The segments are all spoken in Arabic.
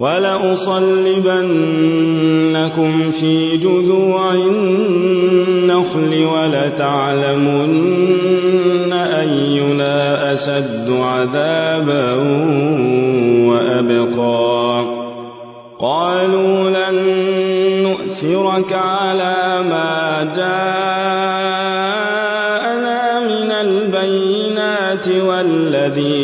ولأصلبنكم في جذوع النخل ولتعلمن أينا أشد عذابا وأبقى. قالوا لن نؤثرك على ما جاءنا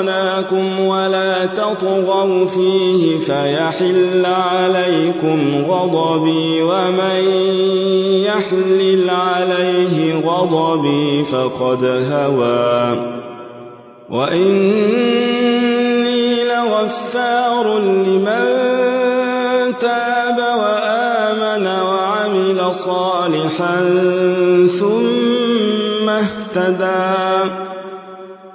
رزقناكم ولا تطغوا فيه فيحل عليكم غضبي ومن يحلل عليه غضبي فقد هوى وإني لغفار لمن تاب وآمن وعمل صالحا ثم اهتدى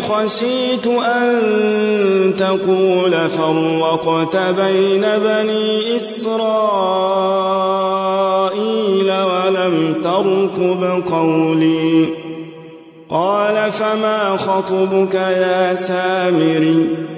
خشيت أن تقول فرقت بين بني إسرائيل ولم تركب قولي قال فما خطبك يا سامري؟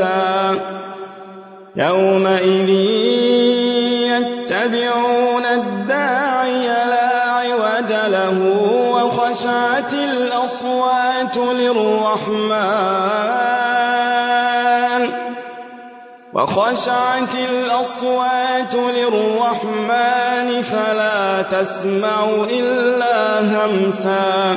أمتا يومئذ يتبعون الداعي لا عوج له وخشعت الأصوات للرحمن. وخشعت الأصوات للرحمن فلا تسمع إلا همسا.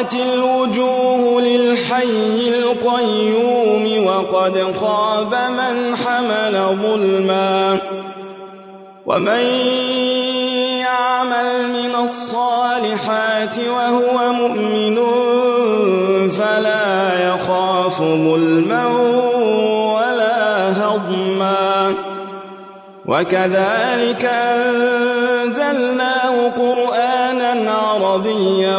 وعنت الوجوه للحي القيوم وقد خاب من حمل ظلما. ومن يعمل من الصالحات وهو مؤمن فلا يخاف ظلما ولا هضما. وكذلك أنزلناه قرآنا عربيا